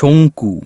胸骨